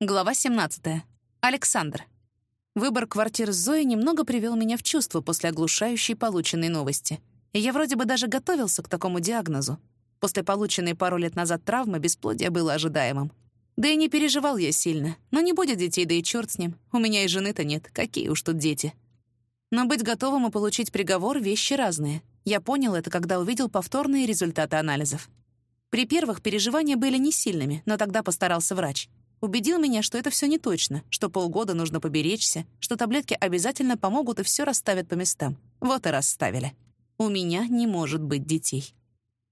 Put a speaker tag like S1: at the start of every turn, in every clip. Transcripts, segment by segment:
S1: Глава 17. Александр. Выбор квартиры с Зоей немного привел меня в чувство после оглушающей полученной новости. И я вроде бы даже готовился к такому диагнозу. После полученной пару лет назад травмы бесплодие было ожидаемым. Да и не переживал я сильно. Но не будет детей, да и черт с ним. У меня и жены-то нет. Какие уж тут дети. Но быть готовым и получить приговор — вещи разные. Я понял это, когда увидел повторные результаты анализов. При первых переживания были не сильными, но тогда постарался врач — Убедил меня, что это все не точно, что полгода нужно поберечься, что таблетки обязательно помогут и все расставят по местам. Вот и расставили. У меня не может быть детей.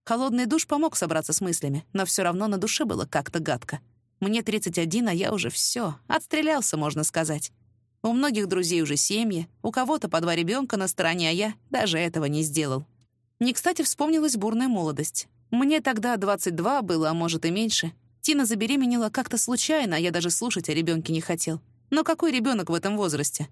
S1: Холодный душ помог собраться с мыслями, но все равно на душе было как-то гадко. Мне 31, а я уже все, отстрелялся, можно сказать. У многих друзей уже семьи, у кого-то по два ребенка на стороне, а я даже этого не сделал. Не кстати вспомнилась бурная молодость. Мне тогда 22 было, а может и меньше, Тина забеременела как-то случайно, а я даже слушать о ребенке не хотел. Но какой ребенок в этом возрасте?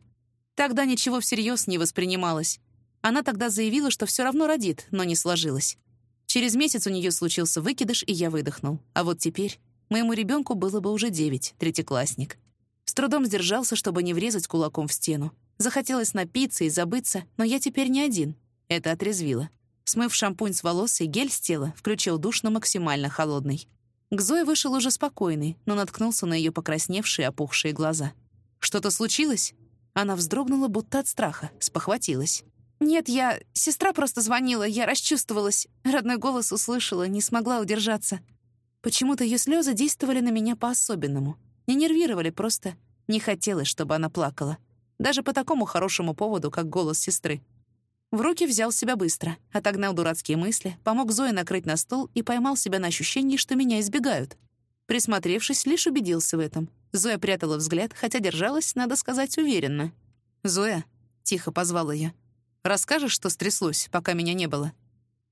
S1: Тогда ничего всерьез не воспринималось. Она тогда заявила, что все равно родит, но не сложилось. Через месяц у нее случился выкидыш, и я выдохнул. А вот теперь моему ребенку было бы уже девять, третьеклассник. С трудом сдержался, чтобы не врезать кулаком в стену. Захотелось напиться и забыться, но я теперь не один. Это отрезвило. Смыв шампунь с волос и гель с тела, включил душ на максимально холодный. К Зое вышел уже спокойный, но наткнулся на ее покрасневшие, опухшие глаза. «Что-то случилось?» Она вздрогнула, будто от страха, спохватилась. «Нет, я... Сестра просто звонила, я расчувствовалась. Родной голос услышала, не смогла удержаться. Почему-то ее слезы действовали на меня по-особенному. Не нервировали, просто не хотелось, чтобы она плакала. Даже по такому хорошему поводу, как голос сестры. В руки взял себя быстро, отогнал дурацкие мысли, помог Зое накрыть на стол и поймал себя на ощущении, что меня избегают. Присмотревшись, лишь убедился в этом. Зоя прятала взгляд, хотя держалась, надо сказать, уверенно. «Зоя», — тихо позвала я, — «расскажешь, что стряслось, пока меня не было?»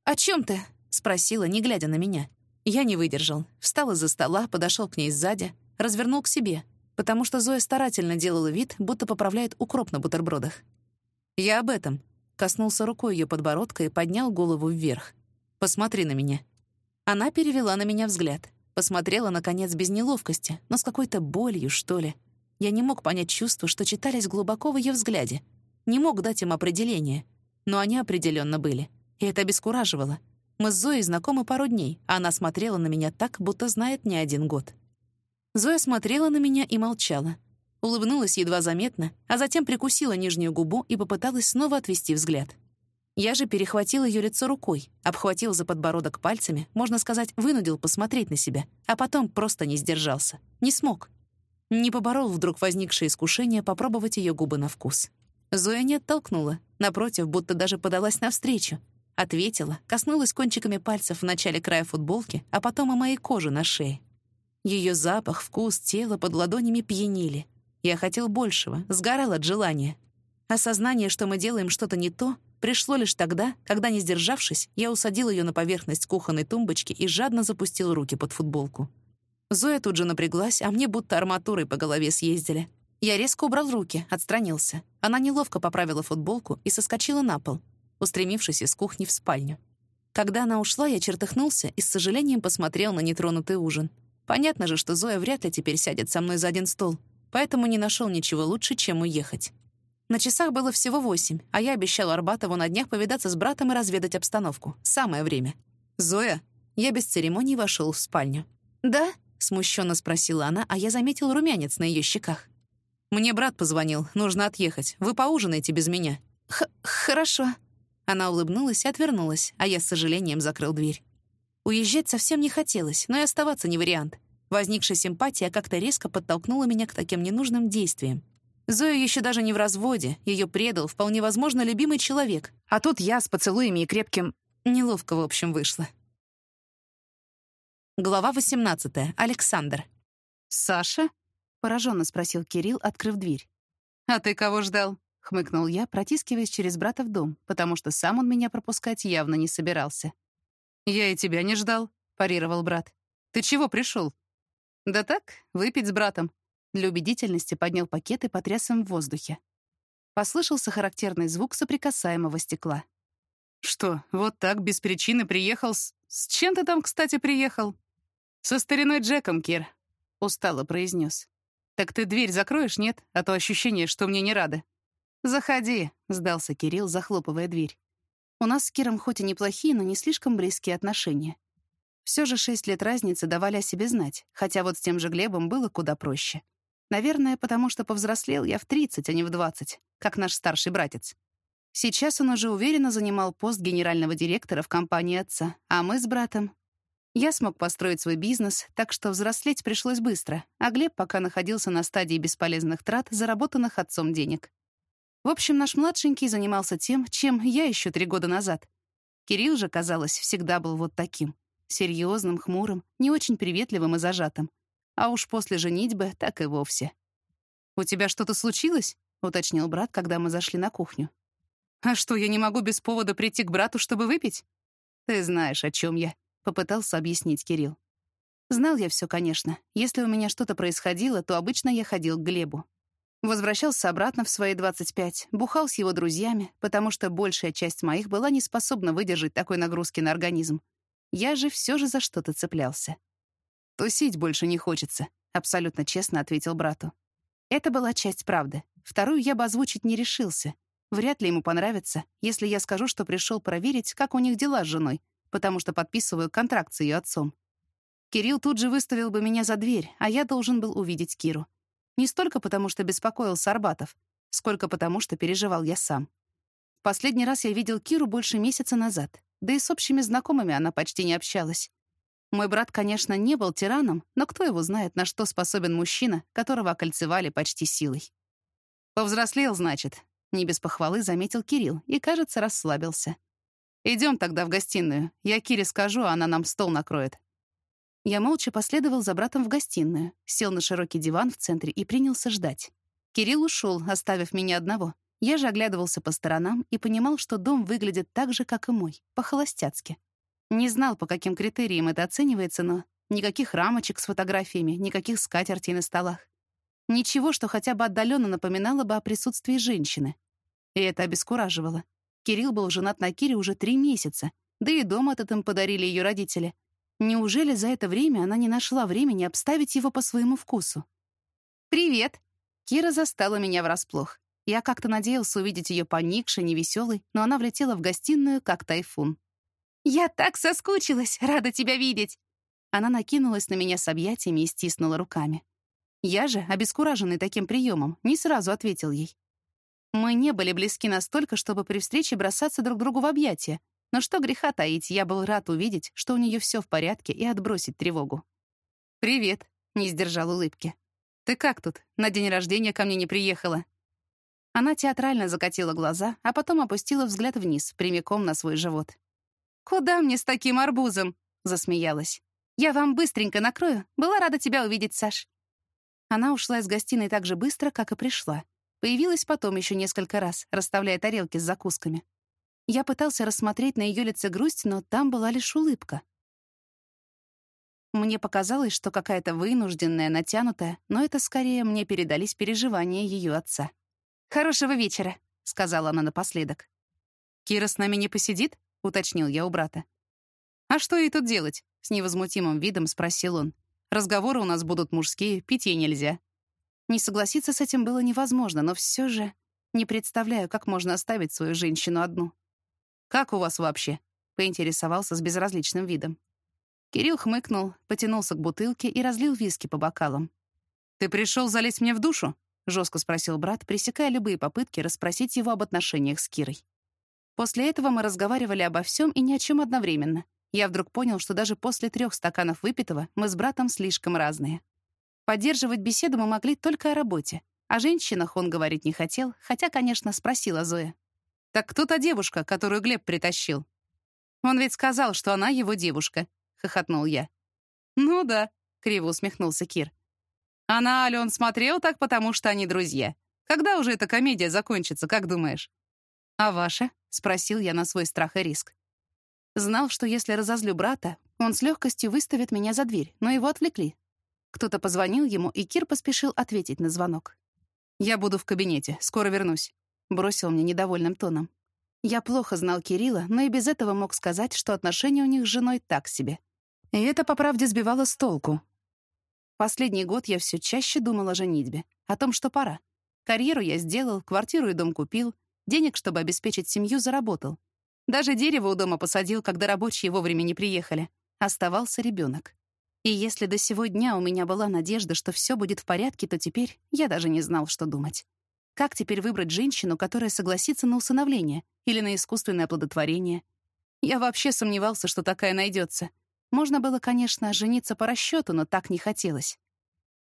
S1: «О чем ты?» — спросила, не глядя на меня. Я не выдержал. Встал из-за стола, подошел к ней сзади, развернул к себе, потому что Зоя старательно делала вид, будто поправляет укроп на бутербродах. «Я об этом», Коснулся рукой ее подбородка и поднял голову вверх. «Посмотри на меня». Она перевела на меня взгляд. Посмотрела, наконец, без неловкости, но с какой-то болью, что ли. Я не мог понять чувства, что читались глубоко в ее взгляде. Не мог дать им определение. Но они определенно были. И это обескураживало. Мы с Зоей знакомы пару дней, а она смотрела на меня так, будто знает не один год. Зоя смотрела на меня и молчала улыбнулась едва заметно, а затем прикусила нижнюю губу и попыталась снова отвести взгляд. Я же перехватил ее лицо рукой, обхватил за подбородок пальцами, можно сказать, вынудил посмотреть на себя, а потом просто не сдержался. Не смог. Не поборол вдруг возникшее искушение попробовать ее губы на вкус. Зоя не оттолкнула, напротив, будто даже подалась навстречу. Ответила, коснулась кончиками пальцев в начале края футболки, а потом и моей кожи на шее. Ее запах, вкус, тело под ладонями пьянили. Я хотел большего, сгорал от желания. Осознание, что мы делаем что-то не то, пришло лишь тогда, когда, не сдержавшись, я усадил ее на поверхность кухонной тумбочки и жадно запустил руки под футболку. Зоя тут же напряглась, а мне будто арматурой по голове съездили. Я резко убрал руки, отстранился. Она неловко поправила футболку и соскочила на пол, устремившись из кухни в спальню. Когда она ушла, я чертыхнулся и с сожалением посмотрел на нетронутый ужин. Понятно же, что Зоя вряд ли теперь сядет со мной за один стол — поэтому не нашел ничего лучше, чем уехать. На часах было всего восемь, а я обещал Арбатову на днях повидаться с братом и разведать обстановку. Самое время. «Зоя?» Я без церемоний вошел в спальню. «Да?» — смущенно спросила она, а я заметил румянец на ее щеках. «Мне брат позвонил, нужно отъехать. Вы поужинаете без меня». Х «Хорошо». Она улыбнулась и отвернулась, а я с сожалением закрыл дверь. Уезжать совсем не хотелось, но и оставаться не вариант. Возникшая симпатия как-то резко подтолкнула меня к таким ненужным действиям. Зоя еще даже не в разводе, ее предал, вполне возможно, любимый человек. А тут я с поцелуями и крепким... Неловко, в общем, вышло. Глава 18. Александр.
S2: «Саша?» — пораженно спросил Кирилл, открыв дверь.
S1: «А ты кого ждал?»
S2: — хмыкнул я, протискиваясь через брата в дом, потому что сам он меня пропускать явно не собирался.
S1: «Я и тебя не ждал», — парировал брат. «Ты чего пришел? «Да так, выпить с братом».
S2: Для убедительности поднял пакет и потряс им в воздухе. Послышался характерный звук соприкасаемого стекла.
S1: «Что, вот так, без причины приехал с... С чем ты там, кстати, приехал?» «Со стариной Джеком, Кир», — устало произнес. «Так ты дверь закроешь, нет? А то ощущение, что мне не рады». «Заходи», — сдался Кирилл, захлопывая дверь. У нас с Киром хоть и неплохие, но не слишком близкие отношения. Все же шесть лет разницы давали о себе знать, хотя вот с тем же Глебом было куда проще. Наверное, потому что повзрослел я в 30, а не в 20, как наш старший братец. Сейчас он уже уверенно занимал пост генерального директора в компании отца, а мы с братом... Я смог построить свой бизнес, так что взрослеть пришлось быстро, а Глеб пока находился на стадии бесполезных трат, заработанных отцом денег. В общем, наш младшенький занимался тем, чем я еще три года назад. Кирилл же, казалось, всегда был вот таким. Серьезным, хмурым, не очень приветливым и зажатым. А уж после женитьбы так и вовсе. «У тебя что-то случилось?» — уточнил брат, когда мы зашли на кухню. «А что, я не могу без повода прийти к брату, чтобы выпить?» «Ты знаешь, о чем я», — попытался объяснить Кирилл. Знал я все, конечно. Если у меня что-то происходило, то обычно я ходил к Глебу. Возвращался обратно в свои 25, бухал с его друзьями, потому что большая часть моих была не способна выдержать такой нагрузки на организм. Я же все же за что-то цеплялся. «Тусить больше не хочется», — абсолютно честно ответил брату. Это была часть правды. Вторую я бы озвучить не решился. Вряд ли ему понравится, если я скажу, что пришел проверить, как у них дела с женой, потому что подписываю контракт с ее отцом. Кирилл тут же выставил бы меня за дверь, а я должен был увидеть Киру. Не столько потому, что беспокоился Арбатов, сколько потому, что переживал я сам. Последний раз я видел Киру больше месяца назад, да и с общими знакомыми она почти не общалась. Мой брат, конечно, не был тираном, но кто его знает, на что способен мужчина, которого окольцевали почти силой. «Повзрослел, значит», — не без похвалы заметил Кирилл и, кажется, расслабился. Идем тогда в гостиную. Я Кире скажу, а она нам стол накроет. Я молча последовал за братом в гостиную, сел на широкий диван в центре и принялся ждать. Кирилл ушел, оставив меня одного. Я же оглядывался по сторонам и понимал, что дом выглядит так же, как и мой, по-холостяцки. Не знал, по каким критериям это оценивается, но никаких рамочек с фотографиями, никаких скатертей на столах. Ничего, что хотя бы отдаленно напоминало бы о присутствии женщины. И это обескураживало. Кирилл был женат на Кире уже три месяца, да и дом этот им подарили ее родители. Неужели за это время она не нашла времени обставить его по своему вкусу? «Привет!» Кира застала меня врасплох. Я как-то надеялся увидеть ее поникшей, невеселой, но она влетела в гостиную, как тайфун. «Я так соскучилась! Рада тебя видеть!» Она накинулась на меня с объятиями и стиснула руками. Я же, обескураженный таким приемом, не сразу ответил ей. Мы не были близки настолько, чтобы при встрече бросаться друг другу в объятия, но что греха таить, я был рад увидеть, что у нее все в порядке, и отбросить тревогу. «Привет», — не сдержал улыбки. «Ты как тут? На день рождения ко мне не приехала?» Она театрально закатила глаза, а потом опустила взгляд вниз, прямиком на свой живот. «Куда мне с таким арбузом?» — засмеялась. «Я вам быстренько накрою. Была рада тебя увидеть, Саш». Она ушла из гостиной так же быстро, как и пришла. Появилась потом еще несколько раз, расставляя тарелки с закусками. Я пытался рассмотреть на ее лице грусть, но там была лишь улыбка. Мне показалось, что какая-то вынужденная, натянутая, но это скорее мне передались переживания ее отца. «Хорошего вечера», — сказала она напоследок. «Кира с нами не посидит?» — уточнил я у брата. «А что ей тут делать?» — с невозмутимым видом спросил он. «Разговоры у нас будут мужские, пить ей нельзя». Не согласиться с этим было невозможно, но все же не представляю, как можно оставить свою женщину одну. «Как у вас вообще?» — поинтересовался с безразличным видом. Кирилл хмыкнул, потянулся к бутылке и разлил виски по бокалам. «Ты пришел залезть мне в душу?» — жестко спросил брат, пресекая любые попытки расспросить его об отношениях с Кирой. После этого мы разговаривали обо всем и ни о чем одновременно. Я вдруг понял, что даже после трех стаканов выпитого мы с братом слишком разные. Поддерживать беседу мы могли только о работе. О женщинах он говорить не хотел, хотя, конечно, спросила Зоя. «Так кто та девушка, которую Глеб притащил?» «Он ведь сказал, что она его девушка», — хохотнул я. «Ну да», — криво усмехнулся Кир. «А на Алю смотрел так, потому что они друзья. Когда уже эта комедия закончится, как думаешь?» «А ваша?» — спросил я на свой страх и риск. Знал, что если разозлю брата, он с легкостью выставит меня за дверь, но его отвлекли. Кто-то позвонил ему, и Кир поспешил ответить на звонок. «Я буду в кабинете, скоро вернусь», бросил мне недовольным тоном. Я плохо знал Кирилла, но и без этого мог сказать, что отношения у них с женой так себе. И это, по правде, сбивало с толку. Последний год я все чаще думал о женитьбе, о том, что пора. Карьеру я сделал, квартиру и дом купил, денег, чтобы обеспечить семью, заработал. Даже дерево у дома посадил, когда рабочие вовремя не приехали. Оставался ребенок. И если до сего дня у меня была надежда, что все будет в порядке, то теперь я даже не знал, что думать. Как теперь выбрать женщину, которая согласится на усыновление или на искусственное оплодотворение? Я вообще сомневался, что такая найдется. Можно было, конечно, жениться по расчету, но так не хотелось.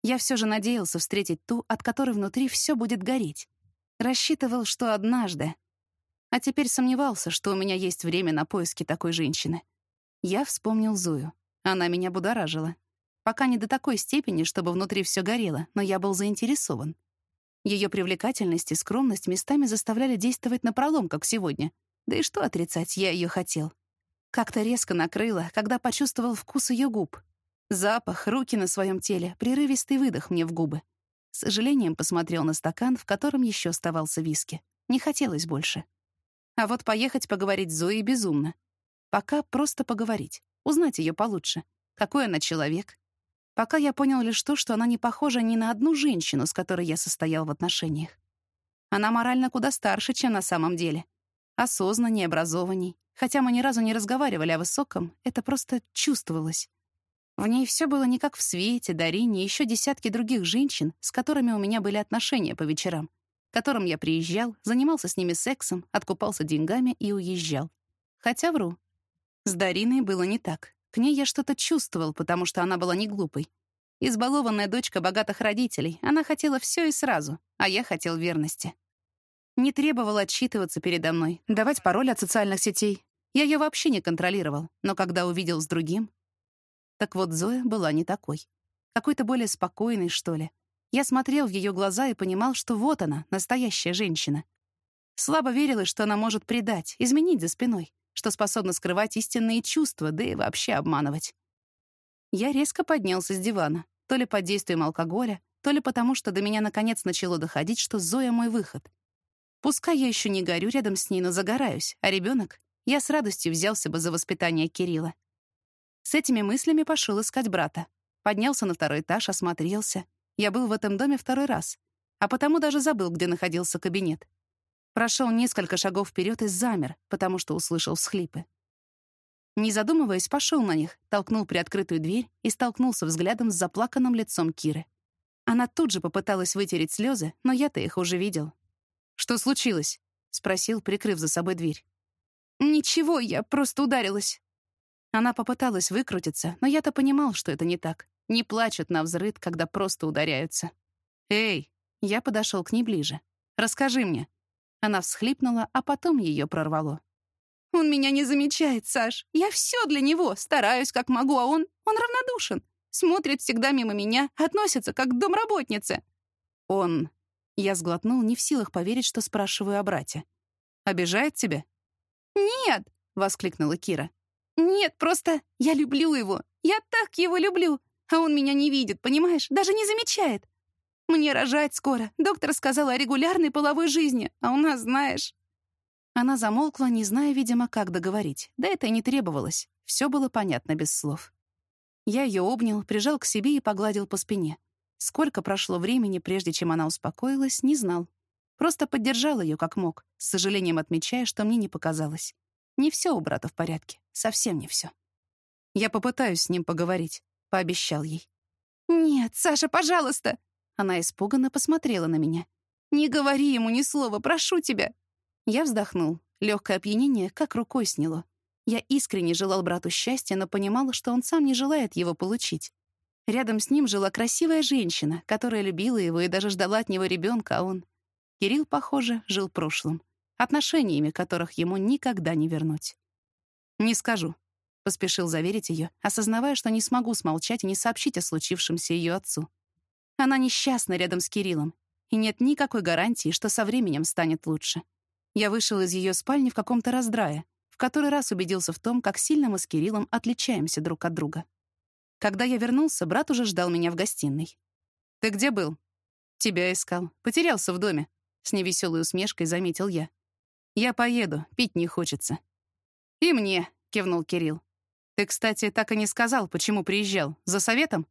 S1: Я все же надеялся встретить ту, от которой внутри все будет гореть. Рассчитывал, что однажды. А теперь сомневался, что у меня есть время на поиски такой женщины. Я вспомнил Зою. Она меня будоражила. Пока не до такой степени, чтобы внутри все горело, но я был заинтересован. Ее привлекательность и скромность местами заставляли действовать напролом, как сегодня. Да и что отрицать, я ее хотел. Как-то резко накрыло, когда почувствовал вкус ее губ. Запах, руки на своем теле, прерывистый выдох мне в губы. С сожалением посмотрел на стакан, в котором еще оставался виски. Не хотелось больше. А вот поехать поговорить с Зоей безумно. Пока просто поговорить, узнать ее получше. Какой она человек, Пока я понял лишь то, что она не похожа ни на одну женщину, с которой я состоял в отношениях. Она морально куда старше, чем на самом деле. Осознаннее, образованней. Хотя мы ни разу не разговаривали о высоком, это просто чувствовалось. В ней все было не как в Свете, Дарине и еще десятки других женщин, с которыми у меня были отношения по вечерам, к которым я приезжал, занимался с ними сексом, откупался деньгами и уезжал. Хотя вру. С Дариной было не так. К ней я что-то чувствовал, потому что она была не глупой. Избалованная дочка богатых родителей, она хотела все и сразу, а я хотел верности. Не требовала отчитываться передо мной, давать пароль от социальных сетей. Я ее вообще не контролировал, но когда увидел с другим... Так вот, Зоя была не такой. Какой-то более спокойной, что ли. Я смотрел в ее глаза и понимал, что вот она, настоящая женщина. Слабо верилась, что она может предать, изменить за спиной что способна скрывать истинные чувства, да и вообще обманывать. Я резко поднялся с дивана, то ли под действием алкоголя, то ли потому, что до меня наконец начало доходить, что Зоя — мой выход. Пускай я еще не горю рядом с ней, но загораюсь, а ребенок, я с радостью взялся бы за воспитание Кирилла. С этими мыслями пошел искать брата. Поднялся на второй этаж, осмотрелся. Я был в этом доме второй раз, а потому даже забыл, где находился кабинет. Прошел несколько шагов вперед и замер, потому что услышал всхлипы. Не задумываясь, пошел на них, толкнул приоткрытую дверь и столкнулся взглядом с заплаканным лицом Киры. Она тут же попыталась вытереть слезы, но я-то их уже видел. «Что случилось?» — спросил, прикрыв за собой дверь. «Ничего, я просто ударилась». Она попыталась выкрутиться, но я-то понимал, что это не так. Не плачут на взрыд, когда просто ударяются. «Эй!» — я подошел к ней ближе. «Расскажи мне, она всхлипнула, а потом ее прорвало. «Он меня не замечает, Саш. Я все для него, стараюсь как могу, а он... он равнодушен. Смотрит всегда мимо меня, относится как к домработнице». «Он...» Я сглотнул, не в силах поверить, что спрашиваю о брате. «Обижает тебя?» «Нет!» — воскликнула Кира. «Нет, просто я люблю его. Я так его люблю. А он меня не видит, понимаешь? Даже не замечает. Мне рожать скоро. Доктор сказала о регулярной половой жизни, а у нас, знаешь...» Она замолкла, не зная, видимо, как договорить. Да это и не требовалось. Все было понятно без слов. Я ее обнял, прижал к себе и погладил по спине. Сколько прошло времени, прежде чем она успокоилась, не знал. Просто поддержал ее как мог, с сожалением отмечая, что мне не показалось. Не все у брата в порядке, совсем не все. «Я попытаюсь с ним поговорить», — пообещал ей. «Нет, Саша, пожалуйста!» Она испуганно посмотрела на меня. «Не говори ему ни слова, прошу тебя!» Я вздохнул. Легкое опьянение как рукой сняло. Я искренне желал брату счастья, но понимала, что он сам не желает его получить. Рядом с ним жила красивая женщина, которая любила его и даже ждала от него ребенка, а он... Кирилл, похоже, жил прошлым, отношениями которых ему никогда не вернуть. «Не скажу», — поспешил заверить ее, осознавая, что не смогу смолчать и не сообщить о случившемся ее отцу. Она несчастна рядом с Кириллом, и нет никакой гарантии, что со временем станет лучше. Я вышел из ее спальни в каком-то раздрае, в который раз убедился в том, как сильно мы с Кириллом отличаемся друг от друга. Когда я вернулся, брат уже ждал меня в гостиной. «Ты где был?» «Тебя искал. Потерялся в доме», — с невеселой усмешкой заметил я. «Я поеду, пить не хочется». «И мне», — кивнул Кирилл. «Ты, кстати, так и не сказал, почему приезжал. За советом?»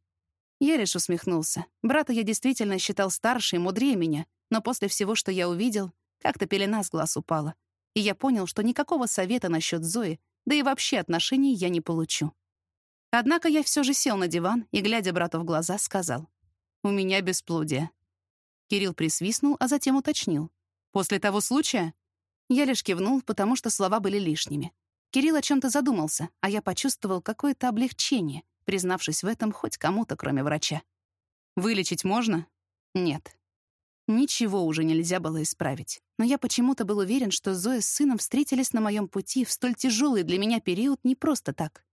S1: Я лишь усмехнулся. Брата я действительно считал старше и мудрее меня, но после всего, что я увидел, как-то пелена с глаз упала. И я понял, что никакого совета насчет Зои, да и вообще отношений я не получу. Однако я все же сел на диван и, глядя брату в глаза, сказал. «У меня бесплодие». Кирилл присвистнул, а затем уточнил. «После того случая?» Я лишь кивнул, потому что слова были лишними. Кирилл о чем-то задумался, а я почувствовал какое-то облегчение, признавшись в этом хоть кому-то, кроме врача. «Вылечить можно?» «Нет». Ничего уже нельзя было исправить. Но я почему-то был уверен, что Зоя с сыном встретились на моем пути в столь тяжелый для меня период не просто так.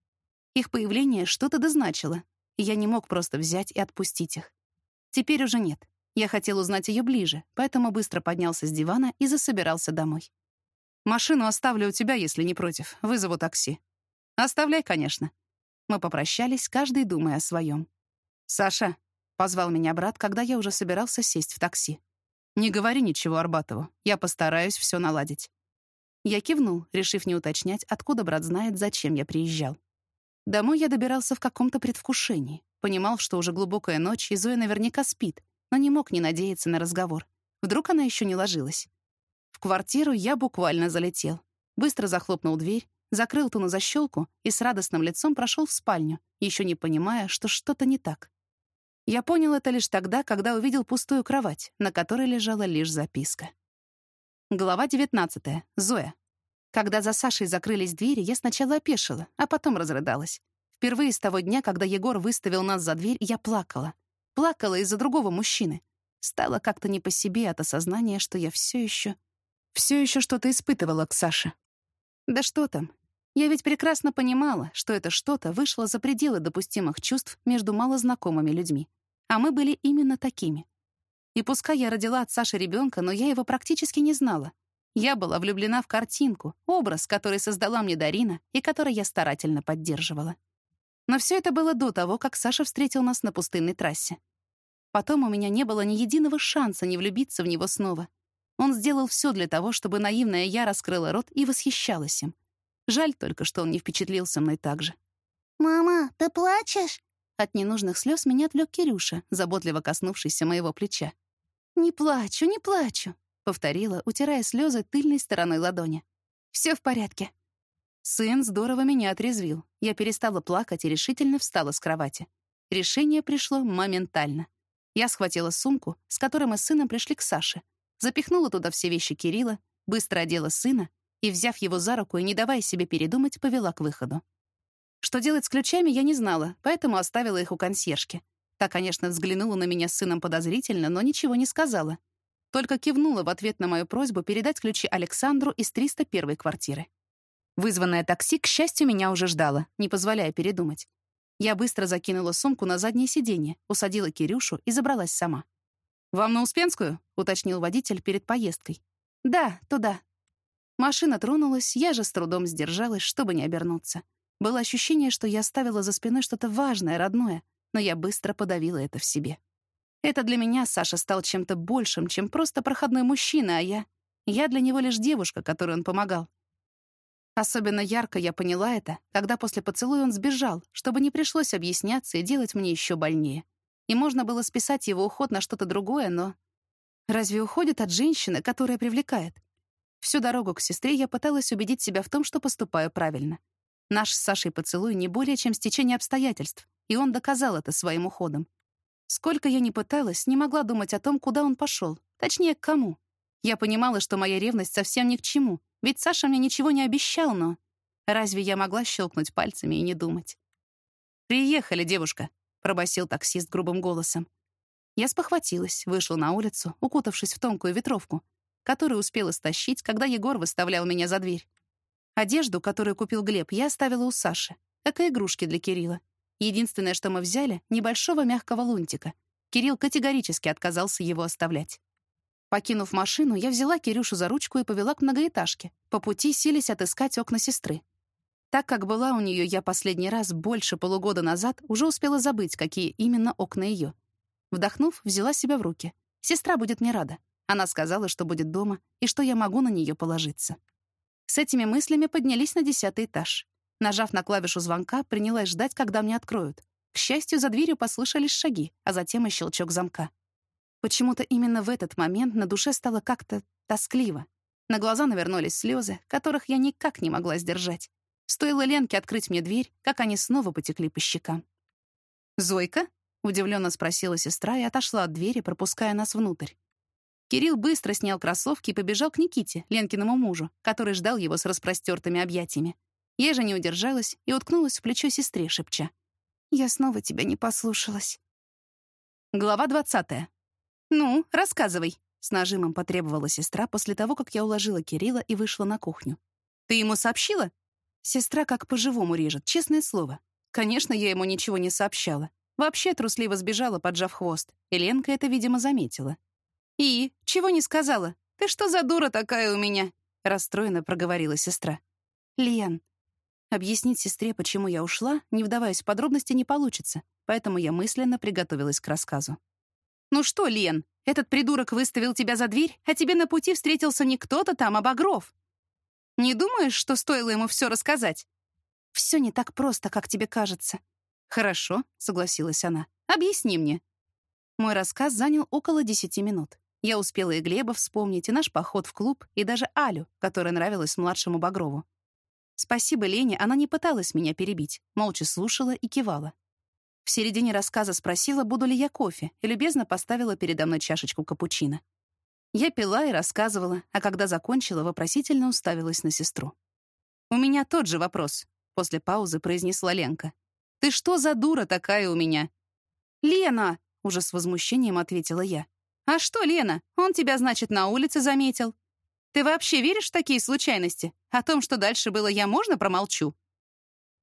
S1: Их появление что-то дозначило, и я не мог просто взять и отпустить их. Теперь уже нет. Я хотел узнать ее ближе, поэтому быстро поднялся с дивана и засобирался домой. «Машину оставлю у тебя, если не против. Вызову такси». «Оставляй, конечно». Мы попрощались, каждый думая о своем. «Саша», — позвал меня брат, когда я уже собирался сесть в такси. «Не говори ничего Арбатову. Я постараюсь все наладить». Я кивнул, решив не уточнять, откуда брат знает, зачем я приезжал. Домой я добирался в каком-то предвкушении. Понимал, что уже глубокая ночь, и Зоя наверняка спит, но не мог не надеяться на разговор. Вдруг она еще не ложилась. В квартиру я буквально залетел. Быстро захлопнул дверь, закрыл ту на защелку и с радостным лицом прошел в спальню, еще не понимая, что что-то не так. Я понял это лишь тогда, когда увидел пустую кровать, на которой лежала лишь записка. Глава 19. Зоя. Когда за Сашей закрылись двери, я сначала опешила, а потом разрыдалась. Впервые с того дня, когда Егор выставил нас за дверь, я плакала. Плакала из-за другого мужчины. Стало как-то не по себе от осознания, что я все еще, все еще что-то испытывала к Саше. Да что там, я ведь прекрасно понимала, что это что-то вышло за пределы допустимых чувств между малознакомыми людьми. А мы были именно такими. И пускай я родила от Саши ребенка, но я его практически не знала. Я была влюблена в картинку, образ, который создала мне Дарина и который я старательно поддерживала. Но все это было до того, как Саша встретил нас на пустынной трассе. Потом у меня не было ни единого шанса не влюбиться в него снова. Он сделал все для того, чтобы наивная я раскрыла рот и восхищалась им. Жаль только, что он не впечатлился мной так же.
S3: «Мама, ты плачешь?»
S1: От ненужных слез меня отвлек Кирюша, заботливо коснувшийся моего плеча. «Не плачу, не плачу», — повторила, утирая слезы тыльной стороной ладони. Все в порядке». Сын здорово меня отрезвил. Я перестала плакать и решительно встала с кровати. Решение пришло моментально. Я схватила сумку, с которой мы с сыном пришли к Саше, запихнула туда все вещи Кирилла, быстро одела сына и, взяв его за руку и не давая себе передумать, повела к выходу. Что делать с ключами, я не знала, поэтому оставила их у консьержки. Та, конечно, взглянула на меня с сыном подозрительно, но ничего не сказала. Только кивнула в ответ на мою просьбу передать ключи Александру из 301 квартиры. Вызванное такси, к счастью, меня уже ждало, не позволяя передумать. Я быстро закинула сумку на заднее сиденье, усадила Кирюшу и забралась сама. «Вам на Успенскую?» — уточнил водитель перед поездкой. «Да, туда», Машина тронулась, я же с трудом сдержалась, чтобы не обернуться. Было ощущение, что я оставила за спиной что-то важное, родное, но я быстро подавила это в себе. Это для меня Саша стал чем-то большим, чем просто проходной мужчина, а я... Я для него лишь девушка, которой он помогал. Особенно ярко я поняла это, когда после поцелуя он сбежал, чтобы не пришлось объясняться и делать мне еще больнее. И можно было списать его уход на что-то другое, но... Разве уходит от женщины, которая привлекает? Всю дорогу к сестре я пыталась убедить себя в том, что поступаю правильно. Наш с Сашей поцелуй не более чем стечение обстоятельств, и он доказал это своим уходом. Сколько я ни пыталась, не могла думать о том, куда он пошел, точнее, к кому. Я понимала, что моя ревность совсем ни к чему, ведь Саша мне ничего не обещал, но... Разве я могла щелкнуть пальцами и не думать? «Приехали, девушка», — пробасил таксист грубым голосом. Я спохватилась, вышла на улицу, укутавшись в тонкую ветровку, который успела стащить, когда Егор выставлял меня за дверь. Одежду, которую купил Глеб, я оставила у Саши, как и игрушки для Кирилла. Единственное, что мы взяли — небольшого мягкого лунтика. Кирилл категорически отказался его оставлять. Покинув машину, я взяла Кирюшу за ручку и повела к многоэтажке, по пути сились отыскать окна сестры. Так как была у нее я последний раз больше полугода назад, уже успела забыть, какие именно окна ее. Вдохнув, взяла себя в руки. Сестра будет мне рада. Она сказала, что будет дома и что я могу на нее положиться. С этими мыслями поднялись на десятый этаж. Нажав на клавишу звонка, принялась ждать, когда мне откроют. К счастью, за дверью послышались шаги, а затем и щелчок замка. Почему-то именно в этот момент на душе стало как-то тоскливо. На глаза навернулись слезы, которых я никак не могла сдержать. Стоило Ленке открыть мне дверь, как они снова потекли по щекам. «Зойка?» — удивленно спросила сестра и отошла от двери, пропуская нас внутрь. Кирилл быстро снял кроссовки и побежал к Никите, Ленкиному мужу, который ждал его с распростертыми объятиями. Я же не удержалась и уткнулась в плечо сестре, шепча. «Я снова тебя не послушалась». Глава двадцатая. «Ну, рассказывай», — с нажимом потребовала сестра после того, как я уложила Кирилла и вышла на кухню. «Ты ему сообщила?» Сестра как по-живому режет, честное слово. Конечно, я ему ничего не сообщала. Вообще трусливо сбежала, поджав хвост. И Ленка это, видимо, заметила. «И? Чего не сказала? Ты что за дура такая у меня?» — расстроенно проговорила сестра. «Лен». Объяснить сестре, почему я ушла, не вдаваясь в подробности, не получится, поэтому я мысленно приготовилась к рассказу. «Ну что, Лен, этот придурок выставил тебя за дверь, а тебе на пути встретился не кто-то там, а Багров. Не думаешь, что стоило ему все рассказать?» «Все не так просто, как тебе кажется». «Хорошо», — согласилась она. «Объясни мне». Мой рассказ занял около десяти минут. Я успела и Глеба вспомнить, и наш поход в клуб, и даже Алю, которая нравилась младшему Багрову. Спасибо Лене, она не пыталась меня перебить, молча слушала и кивала. В середине рассказа спросила, буду ли я кофе, и любезно поставила передо мной чашечку капучино. Я пила и рассказывала, а когда закончила, вопросительно уставилась на сестру. «У меня тот же вопрос», — после паузы произнесла Ленка. «Ты что за дура такая у меня?» «Лена!» — уже с возмущением ответила я. «А что, Лена, он тебя, значит, на улице заметил. Ты вообще веришь в такие случайности? О том, что дальше было я, можно промолчу?»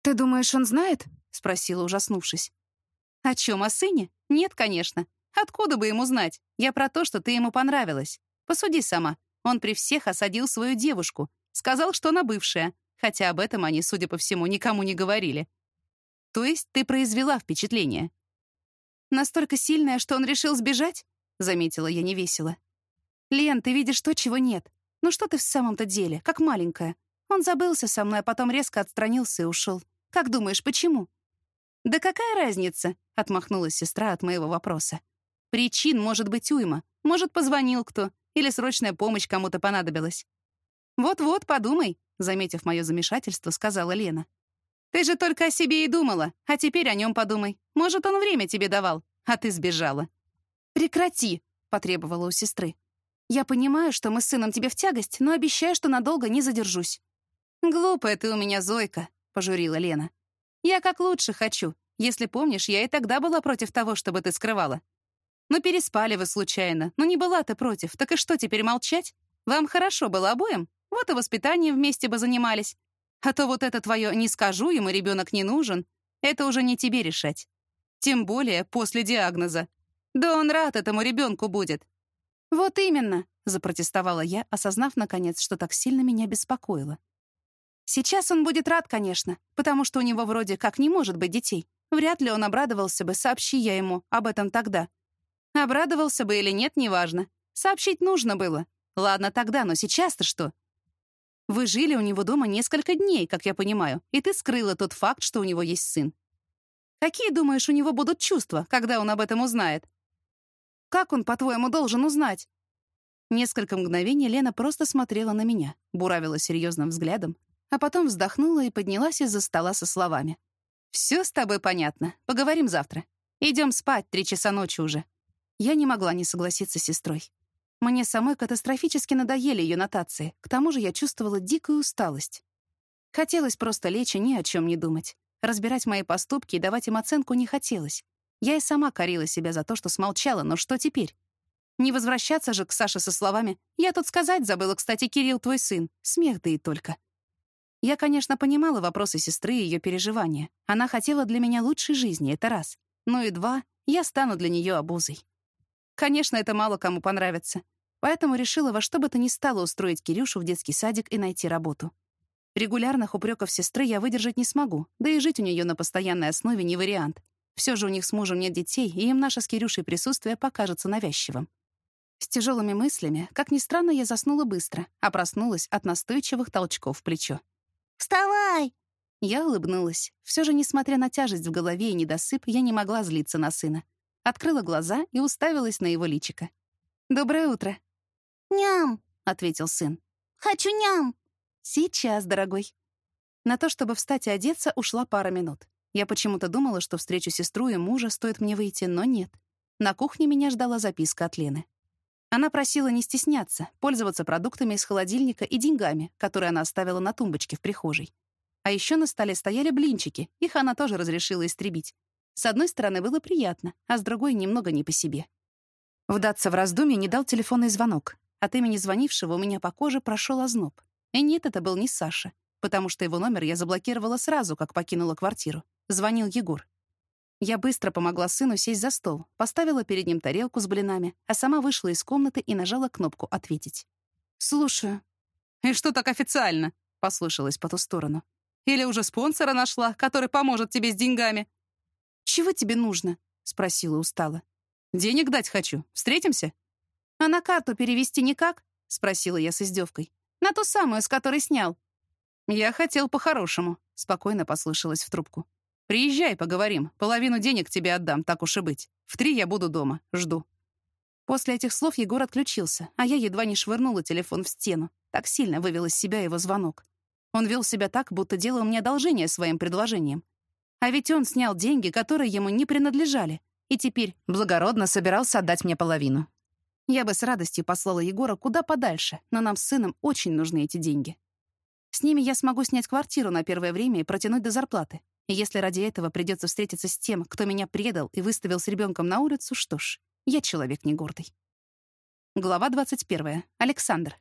S1: «Ты думаешь, он знает?» — спросила, ужаснувшись. «О чем, о сыне? Нет, конечно. Откуда бы ему знать? Я про то, что ты ему понравилась. Посуди сама. Он при всех осадил свою девушку. Сказал, что она бывшая. Хотя об этом они, судя по всему, никому не говорили. То есть ты произвела впечатление. Настолько сильное, что он решил сбежать? — заметила я невесело. «Лен, ты видишь то, чего нет. Ну что ты в самом-то деле, как маленькая? Он забылся со мной, а потом резко отстранился и ушел. Как думаешь, почему?» «Да какая разница?» — отмахнулась сестра от моего вопроса. «Причин может быть уйма. Может, позвонил кто, или срочная помощь кому-то понадобилась». «Вот-вот, подумай», — заметив мое замешательство, сказала Лена. «Ты же только о себе и думала, а теперь о нем подумай. Может, он время тебе давал, а ты сбежала». «Прекрати!» — потребовала у сестры. «Я понимаю, что мы с сыном тебе в тягость, но обещаю, что надолго не задержусь». «Глупая ты у меня, Зойка», — пожурила Лена. «Я как лучше хочу. Если помнишь, я и тогда была против того, чтобы ты скрывала. Ну, переспали вы случайно. Ну, не была ты против. Так и что, теперь молчать? Вам хорошо было обоим? Вот и воспитанием вместе бы занимались. А то вот это твое «не скажу, ему ребенок не нужен» — это уже не тебе решать. Тем более после диагноза. Да он рад этому ребенку будет. Вот именно, запротестовала я, осознав наконец, что так сильно меня беспокоило. Сейчас он будет рад, конечно, потому что у него вроде как не может быть детей. Вряд ли он обрадовался бы, сообщи я ему об этом тогда. Обрадовался бы или нет, неважно. Сообщить нужно было. Ладно тогда, но сейчас-то что? Вы жили у него дома несколько дней, как я понимаю, и ты скрыла тот факт, что у него есть сын. Какие, думаешь, у него будут чувства, когда он об этом узнает? Как он, по-твоему, должен узнать?» Несколько мгновений Лена просто смотрела на меня, буравила серьезным взглядом, а потом вздохнула и поднялась из-за стола со словами. «Все с тобой понятно. Поговорим завтра. Идем спать, три часа ночи уже». Я не могла не согласиться с сестрой. Мне самой катастрофически надоели ее нотации, к тому же я чувствовала дикую усталость. Хотелось просто лечь и ни о чем не думать. Разбирать мои поступки и давать им оценку не хотелось. Я и сама корила себя за то, что смолчала, но что теперь? Не возвращаться же к Саше со словами «Я тут сказать забыла, кстати, Кирилл твой сын». Смех да и только. Я, конечно, понимала вопросы сестры и ее переживания. Она хотела для меня лучшей жизни, это раз. Ну и два, я стану для нее обузой. Конечно, это мало кому понравится. Поэтому решила во что бы то ни стало устроить Кирюшу в детский садик и найти работу. Регулярных упреков сестры я выдержать не смогу, да и жить у нее на постоянной основе не вариант. Все же у них с мужем нет детей, и им наше с Кирюшей присутствие покажется навязчивым. С тяжелыми мыслями, как ни странно, я заснула быстро, а проснулась от настойчивых толчков в плечо.
S3: «Вставай!»
S1: Я улыбнулась. Все же, несмотря на тяжесть в голове и недосып, я не могла злиться на сына. Открыла глаза и уставилась на его личико. «Доброе утро»,
S3: Ням, —
S1: ответил сын.
S3: хочу ням.
S1: «Сейчас, дорогой». На то, чтобы встать и одеться, ушла пара минут. Я почему-то думала, что встречу сестру и мужа стоит мне выйти, но нет. На кухне меня ждала записка от Лены. Она просила не стесняться, пользоваться продуктами из холодильника и деньгами, которые она оставила на тумбочке в прихожей. А еще на столе стояли блинчики, их она тоже разрешила истребить. С одной стороны, было приятно, а с другой — немного не по себе. Вдаться в раздумье не дал телефонный звонок. От имени звонившего у меня по коже прошел озноб. И нет, это был не Саша, потому что его номер я заблокировала сразу, как покинула квартиру. Звонил Егор. Я быстро помогла сыну сесть за стол, поставила перед ним тарелку с блинами, а сама вышла из комнаты и нажала кнопку «Ответить». «Слушаю». «И что так официально?» — послышалось по ту сторону. «Или уже спонсора нашла, который поможет тебе с деньгами?» «Чего тебе нужно?» — спросила устало. «Денег дать хочу. Встретимся?» «А на карту перевести никак?» — спросила я с издевкой. «На ту самую, с которой снял». «Я хотел по-хорошему», — спокойно послышалось в трубку. Приезжай, поговорим. Половину денег тебе отдам, так уж и быть. В три я буду дома. Жду». После этих слов Егор отключился, а я едва не швырнула телефон в стену. Так сильно вывел из себя его звонок. Он вел себя так, будто делал мне одолжение своим предложением. А ведь он снял деньги, которые ему не принадлежали, и теперь благородно собирался отдать мне половину. Я бы с радостью послала Егора куда подальше, но нам с сыном очень нужны эти деньги. С ними я смогу снять квартиру на первое время и протянуть до зарплаты. И если ради этого придется встретиться с тем, кто меня предал и выставил с ребенком на улицу, что ж, я человек не гордый. Глава 21. Александр.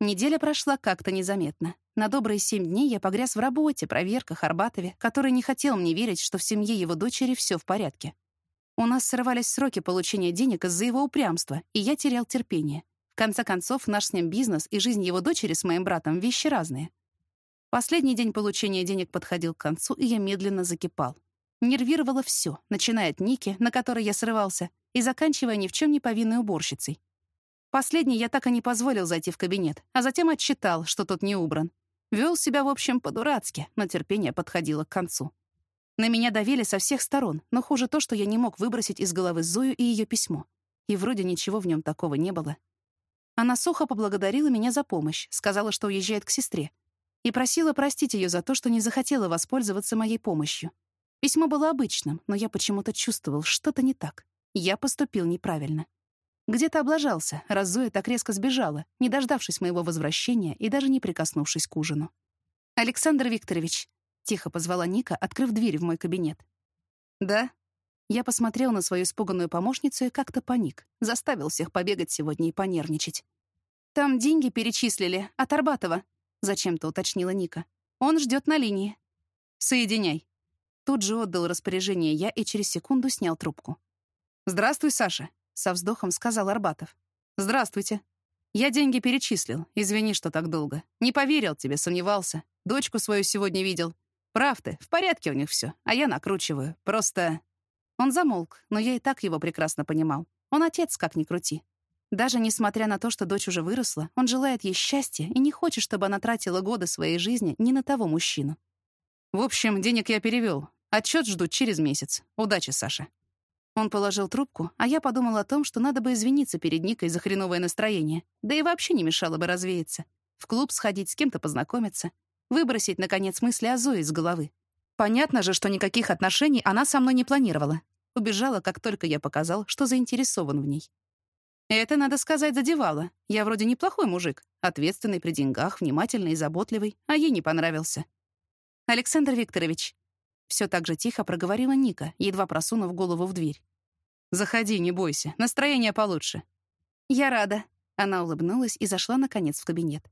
S1: Неделя прошла как-то незаметно. На добрые семь дней я погряз в работе, проверках, Арбатове, который не хотел мне верить, что в семье его дочери все в порядке. У нас срывались сроки получения денег из-за его упрямства, и я терял терпение. В конце концов, наш с ним бизнес и жизнь его дочери с моим братом — вещи разные. Последний день получения денег подходил к концу, и я медленно закипал. Нервировало все, начиная от Ники, на которой я срывался, и заканчивая ни в чем не повинной уборщицей. Последний я так и не позволил зайти в кабинет, а затем отчитал, что тот не убран. Вел себя, в общем, по-дурацки, но терпение подходило к концу. На меня давили со всех сторон, но хуже то, что я не мог выбросить из головы Зою и ее письмо. И вроде ничего в нем такого не было. Она сухо поблагодарила меня за помощь, сказала, что уезжает к сестре, и просила простить ее за то, что не захотела воспользоваться моей помощью. Письмо было обычным, но я почему-то чувствовал, что-то не так. Я поступил неправильно. Где-то облажался, раз Зоя так резко сбежала, не дождавшись моего возвращения и даже не прикоснувшись к ужину. «Александр Викторович», — тихо позвала Ника, открыв дверь в мой кабинет. «Да?» Я посмотрел на свою испуганную помощницу и как-то паник. Заставил всех побегать сегодня и понервничать. «Там деньги перечислили, от Арбатова», Зачем-то уточнила Ника. Он ждет на линии. Соединяй. Тут же отдал распоряжение я и через секунду снял трубку. «Здравствуй, Саша», — со вздохом сказал Арбатов. «Здравствуйте. Я деньги перечислил. Извини, что так долго. Не поверил тебе, сомневался. Дочку свою сегодня видел. Прав ты, в порядке у них все, а я накручиваю. Просто...» Он замолк, но я и так его прекрасно понимал. Он отец, как ни крути. Даже несмотря на то, что дочь уже выросла, он желает ей счастья и не хочет, чтобы она тратила годы своей жизни не на того мужчину. В общем, денег я перевел. Отчет жду через месяц. Удачи, Саша. Он положил трубку, а я подумал о том, что надо бы извиниться перед Никой за хреновое настроение, да и вообще не мешало бы развеяться. В клуб сходить, с кем-то познакомиться, выбросить, наконец, мысли о Зое из головы. Понятно же, что никаких отношений она со мной не планировала. Убежала, как только я показал, что заинтересован в ней. Это, надо сказать, задевало. Я вроде неплохой мужик, ответственный при деньгах, внимательный и заботливый, а ей не понравился. «Александр Викторович», — все так же тихо проговорила Ника, едва просунув голову в дверь. «Заходи, не бойся, настроение получше». «Я рада», — она улыбнулась и зашла, наконец, в кабинет.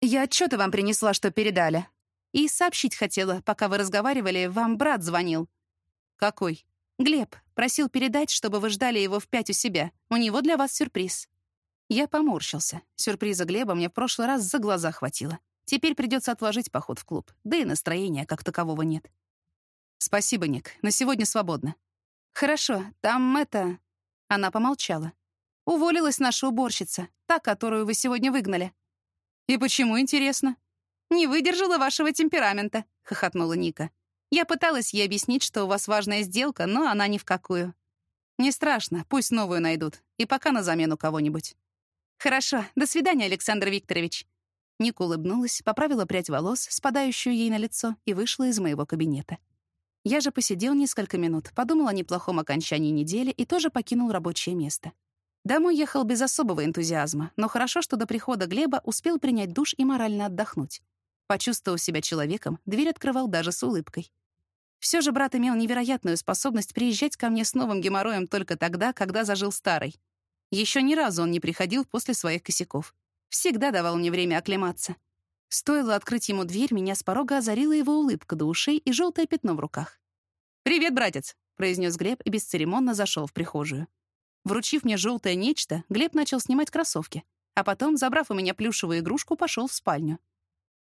S1: «Я отчеты вам принесла, что передали. И сообщить хотела, пока вы разговаривали, вам брат звонил». «Какой?» «Глеб просил передать, чтобы вы ждали его в пять у себя. У него для вас сюрприз». Я поморщился. Сюрприза Глеба мне в прошлый раз за глаза хватило. Теперь придется отложить поход в клуб. Да и настроения как такового нет. «Спасибо, Ник. На сегодня свободно». «Хорошо. Там это...» Она помолчала. «Уволилась наша уборщица, та, которую вы сегодня выгнали». «И почему, интересно?» «Не выдержала вашего темперамента», — хохотнула Ника. «Я пыталась ей объяснить, что у вас важная сделка, но она ни в какую». «Не страшно, пусть новую найдут. И пока на замену кого-нибудь». «Хорошо. До свидания, Александр Викторович». Ника улыбнулась, поправила прядь волос, спадающую ей на лицо, и вышла из моего кабинета. Я же посидел несколько минут, подумал о неплохом окончании недели и тоже покинул рабочее место. Домой ехал без особого энтузиазма, но хорошо, что до прихода Глеба успел принять душ и морально отдохнуть. Почувствовав себя человеком, дверь открывал даже с улыбкой. Все же брат имел невероятную способность приезжать ко мне с новым геморроем только тогда, когда зажил старый. Еще ни разу он не приходил после своих косяков. Всегда давал мне время оклематься. Стоило открыть ему дверь, меня с порога озарила его улыбка до ушей и желтое пятно в руках. «Привет, братец!» — произнес Глеб и бесцеремонно зашел в прихожую. Вручив мне желтое нечто, Глеб начал снимать кроссовки, а потом, забрав у меня плюшевую игрушку, пошел в спальню.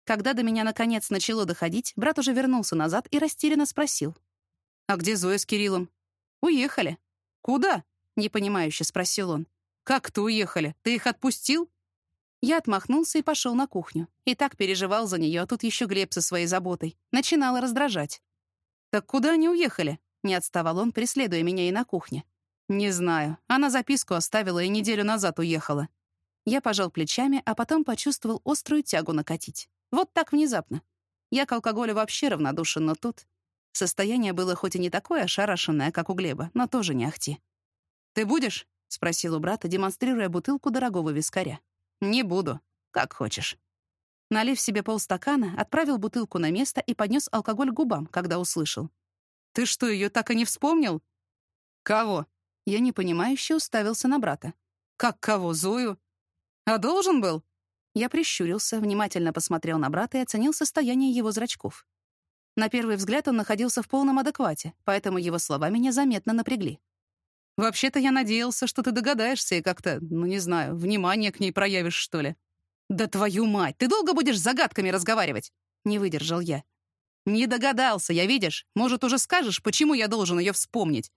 S1: Когда до меня наконец начало доходить, брат уже вернулся назад и растерянно спросил. «А где Зоя с Кириллом?» «Уехали». «Куда?» — непонимающе спросил он. «Как-то уехали? Ты их отпустил?» Я отмахнулся и пошел на кухню. И так переживал за нее, а тут еще Глеб со своей заботой. Начинало раздражать. «Так куда они уехали?» — не отставал он, преследуя меня и на кухне. «Не знаю. Она записку оставила и неделю назад уехала». Я пожал плечами, а потом почувствовал острую тягу накатить. Вот так внезапно. Я к алкоголю вообще равнодушен, но тут... Состояние было хоть и не такое ошарашенное, как у Глеба, но тоже не ахти. «Ты будешь?» — спросил у брата, демонстрируя бутылку дорогого вискаря. «Не буду. Как хочешь». Налив себе полстакана, отправил бутылку на место и поднес алкоголь к губам, когда услышал. «Ты что, ее так и не вспомнил?» «Кого?» Я непонимающе уставился на брата. «Как кого? Зою?» «А должен был?» Я прищурился, внимательно посмотрел на брата и оценил состояние его зрачков. На первый взгляд он находился в полном адеквате, поэтому его слова меня заметно напрягли. «Вообще-то я надеялся, что ты догадаешься и как-то, ну не знаю, внимание к ней проявишь, что ли». «Да твою мать! Ты долго будешь загадками разговаривать?» Не выдержал я. «Не догадался, я видишь? Может, уже скажешь, почему я должен ее вспомнить?